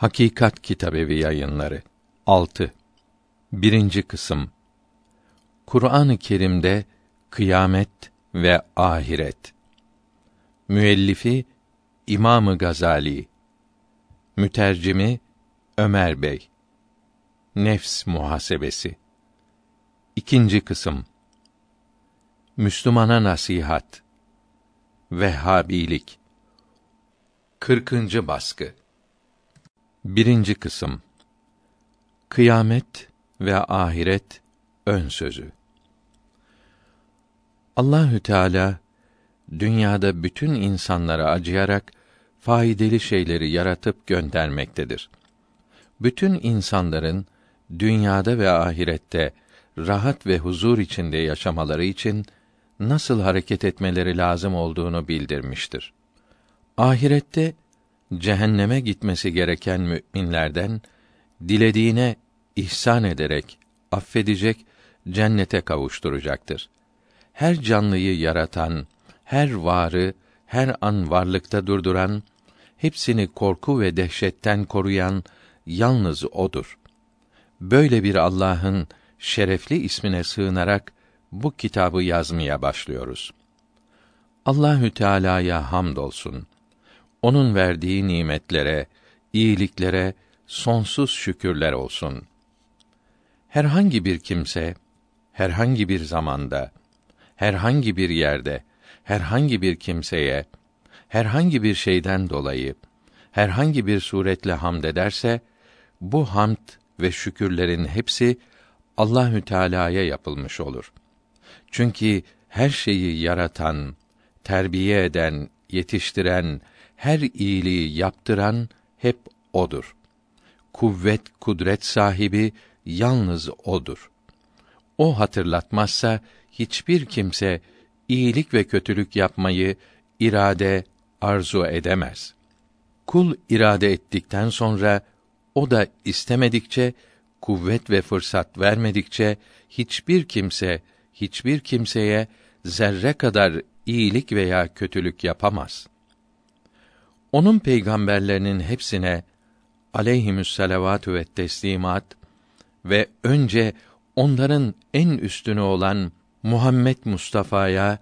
Hakikat Kitabevi Yayınları 6. Birinci kısım Kur'an-ı Kerim'de kıyamet ve ahiret. Müellifi İmamı Gazali. Mütercimi Ömer Bey. Nefs muhasebesi. İkinci kısım Müslümana nasihat. Vehhabilik. 40. baskı. Birinci kısım Kıyamet ve ahiret ön sözü. Allahü Teala dünyada bütün insanlara acıyarak faydalı şeyleri yaratıp göndermektedir. Bütün insanların dünyada ve ahirette rahat ve huzur içinde yaşamaları için nasıl hareket etmeleri lazım olduğunu bildirmiştir. Ahirette cehenneme gitmesi gereken müminlerden dilediğine ihsan ederek affedecek, cennete kavuşturacaktır. Her canlıyı yaratan, her varı her an varlıkta durduran, hepsini korku ve dehşetten koruyan yalnız odur. Böyle bir Allah'ın şerefli ismine sığınarak bu kitabı yazmaya başlıyoruz. Allahü Teala'ya hamdolsun onun verdiği nimetlere, iyiliklere sonsuz şükürler olsun. Herhangi bir kimse herhangi bir zamanda, herhangi bir yerde, herhangi bir kimseye, herhangi bir şeyden dolayı, herhangi bir suretle hamd ederse, bu hamd ve şükürlerin hepsi Allahü Teala'ya yapılmış olur. Çünkü her şeyi yaratan, terbiye eden, yetiştiren, her iyiliği yaptıran hep odur. Kuvvet, kudret sahibi yalnız odur. O hatırlatmazsa hiçbir kimse iyilik ve kötülük yapmayı irade, arzu edemez. Kul irade ettikten sonra o da istemedikçe kuvvet ve fırsat vermedikçe hiçbir kimse hiçbir kimseye zerre kadar iyilik veya kötülük yapamaz. Onun peygamberlerinin hepsine aleyhimüsselavatü ve teslimat ve önce onların en üstünü olan Muhammed Mustafa'ya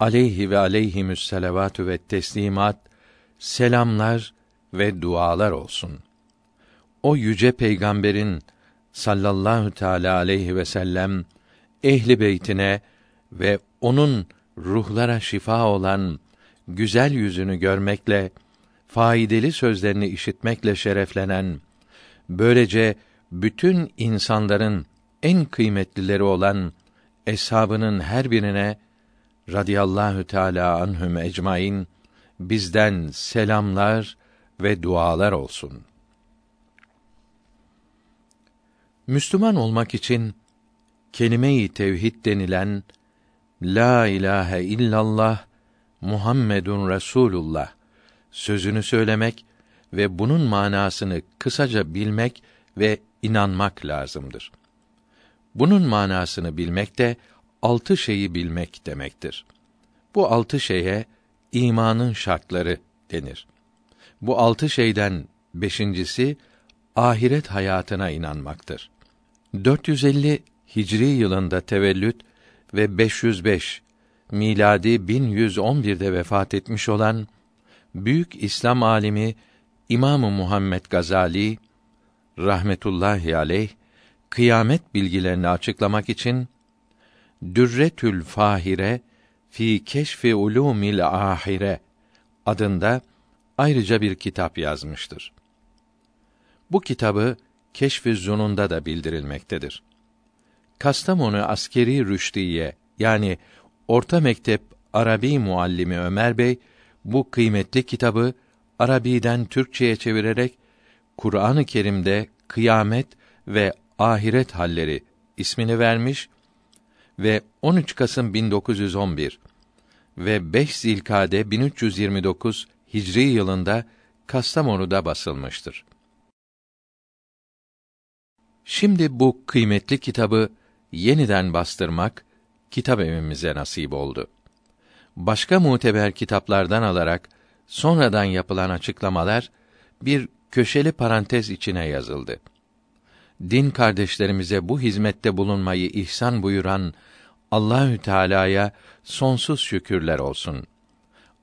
aleyhi ve aleyhimüsselavatü ve teslimat selamlar ve dualar olsun. O yüce peygamberin sallallahu teala aleyhi ve sellem ehli beytine ve onun ruhlara şifa olan güzel yüzünü görmekle faydalı sözlerini işitmekle şereflenen, böylece bütün insanların en kıymetlileri olan eshabının her birine radıyallahu teala anhum ecmaîn bizden selamlar ve dualar olsun. Müslüman olmak için kelime-i tevhid denilen la ilahe illallah Muhammedun Resulullah sözünü söylemek ve bunun manasını kısaca bilmek ve inanmak lazımdır. Bunun manasını bilmek de altı şeyi bilmek demektir. Bu altı şeye imanın şartları denir. Bu altı şeyden beşincisi ahiret hayatına inanmaktır. 450 Hicri yılında tevellüt ve 505 miladi 1111'de vefat etmiş olan büyük İslam alimi İmamı Muhammed Gazali rahmetullahi aleyh kıyamet bilgilerini açıklamak için Dürretül Fahire fi Keşfi Ulumil Ahire adında ayrıca bir kitap yazmıştır. Bu kitabı Keşf-i Zunun'da da bildirilmektedir. Kastamonu Askeri Rüştiye yani Orta Mektep Arabi muallimi Ömer Bey bu kıymetli kitabı Arabi'den Türkçeye çevirerek Kur'an-ı Kerim'de kıyamet ve ahiret halleri ismini vermiş ve 13 Kasım 1911 ve 5 Zilkade 1329 Hicri yılında Kastamonu'da basılmıştır. Şimdi bu kıymetli kitabı yeniden bastırmak kitap evimize nasip oldu başka muteber kitaplardan alarak sonradan yapılan açıklamalar bir köşeli parantez içine yazıldı. Din kardeşlerimize bu hizmette bulunmayı ihsan buyuran Allahü Teala'ya sonsuz şükürler olsun.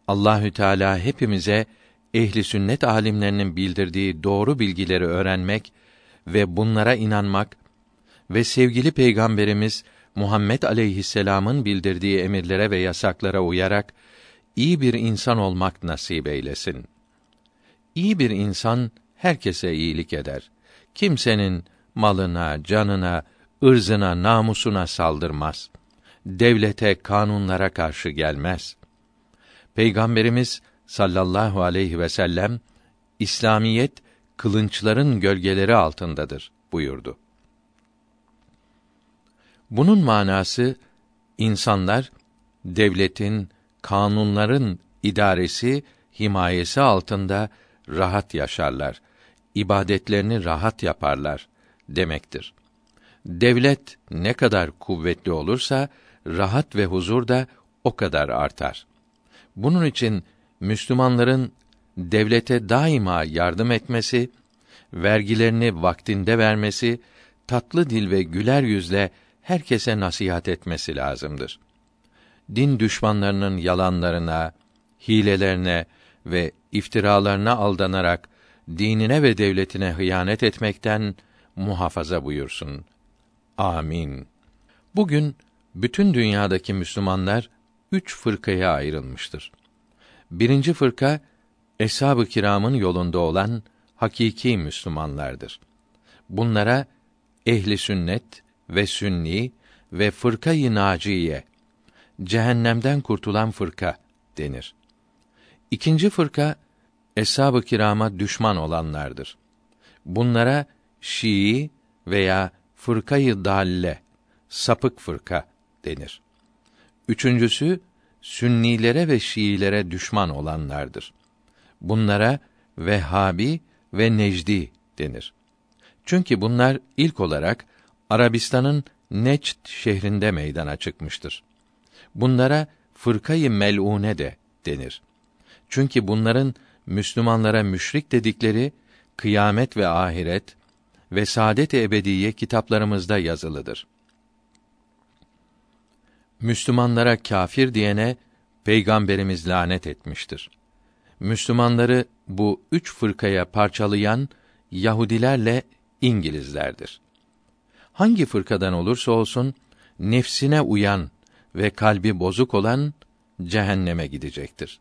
Allahü Teala hepimize ehli sünnet alimlerinin bildirdiği doğru bilgileri öğrenmek ve bunlara inanmak ve sevgili peygamberimiz Muhammed aleyhisselam'ın bildirdiği emirlere ve yasaklara uyarak iyi bir insan olmak nasip eylesin. İyi bir insan herkese iyilik eder. Kimsenin malına, canına, ırzına, namusuna saldırmaz. Devlete, kanunlara karşı gelmez. Peygamberimiz sallallahu aleyhi ve sellem İslamiyet kılınçların gölgeleri altındadır buyurdu. Bunun manası insanlar devletin, kanunların idaresi, himayesi altında rahat yaşarlar. ibadetlerini rahat yaparlar demektir. Devlet ne kadar kuvvetli olursa rahat ve huzur da o kadar artar. Bunun için Müslümanların devlete daima yardım etmesi, vergilerini vaktinde vermesi, tatlı dil ve güler yüzle herkese nasihat etmesi lazımdır. Din düşmanlarının yalanlarına, hilelerine ve iftiralarına aldanarak dinine ve devletine hıyanet etmekten muhafaza buyursun. Amin. Bugün bütün dünyadaki Müslümanlar üç fırkaya ayrılmıştır. Birinci fırka eshab-ı kiramın yolunda olan hakiki Müslümanlardır. Bunlara ehli sünnet ve sünni ve fırkayı naciye cehennemden kurtulan fırka denir. İkinci fırka eshab-ı kirama düşman olanlardır. Bunlara Şii veya fırkayı dalle sapık fırka denir. Üçüncüsü Sünnilere ve Şiilere düşman olanlardır. Bunlara Vehhabi ve Necdi denir. Çünkü bunlar ilk olarak Arabistan'ın Neçt şehrinde meydana çıkmıştır. Bunlara fırkayı melune de denir. Çünkü bunların Müslümanlara müşrik dedikleri kıyamet ve ahiret ve saadet ebediye kitaplarımızda yazılıdır. Müslümanlara kâfir diyene peygamberimiz lanet etmiştir. Müslümanları bu üç fırkaya parçalayan Yahudilerle İngilizlerdir. Hangi fırkadan olursa olsun nefsine uyan ve kalbi bozuk olan cehenneme gidecektir.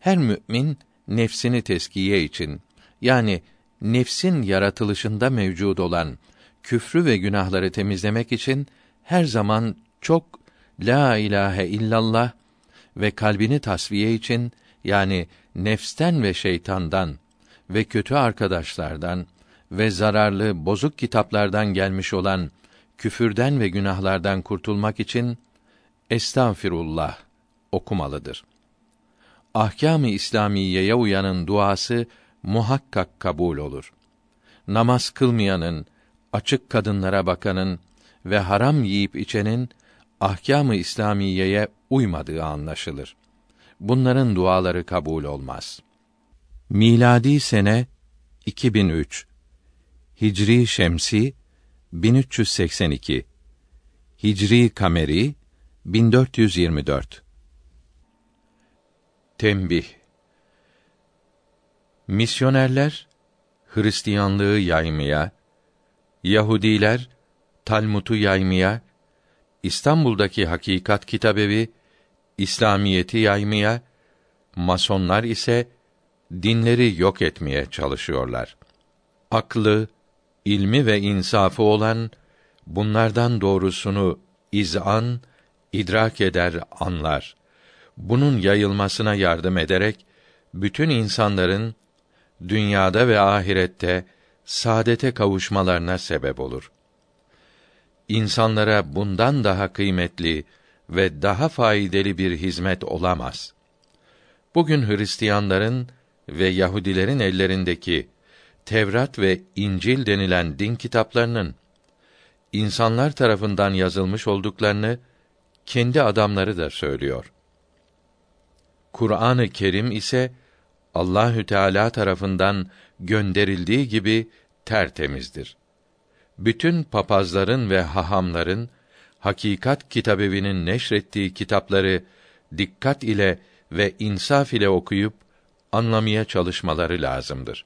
Her mümin nefsini teskiye için yani nefsin yaratılışında mevcud olan küfrü ve günahları temizlemek için her zaman çok la ilahe illallah ve kalbini tasfiye için yani nefsten ve şeytandan ve kötü arkadaşlardan ve zararlı bozuk kitaplardan gelmiş olan küfürden ve günahlardan kurtulmak için estağfirullah okumalıdır. Ahkâm-ı İslamiyeye uyanın duası muhakkak kabul olur. Namaz kılmayanın, açık kadınlara bakanın ve haram yiyip içenin ahkâm-ı İslamiyeye uymadığı anlaşılır. Bunların duaları kabul olmaz. Miladi sene 2003 Hicri şemsi 1382 Hicri kameri 1424 Tembih. Misyonerler Hristiyanlığı yaymaya, Yahudiler Talmud'u yaymaya, İstanbul'daki Hakikat Kitabevi İslamiyeti yaymaya, Masonlar ise dinleri yok etmeye çalışıyorlar. Aklı, ilmi ve insafı olan bunlardan doğrusunu izan, idrak eder, anlar. Bunun yayılmasına yardım ederek bütün insanların dünyada ve ahirette saadete kavuşmalarına sebep olur. İnsanlara bundan daha kıymetli ve daha faydalı bir hizmet olamaz. Bugün Hristiyanların ve Yahudilerin ellerindeki Tevrat ve İncil denilen din kitaplarının insanlar tarafından yazılmış olduklarını kendi adamları da söylüyor. Kur'an-ı Kerim ise Allahü Teala tarafından gönderildiği gibi tertemizdir. Bütün papazların ve hahamların Hakikat Kitabevi'nin neşrettiği kitapları dikkat ile ve insaf ile okuyup anlamaya çalışmaları lazımdır.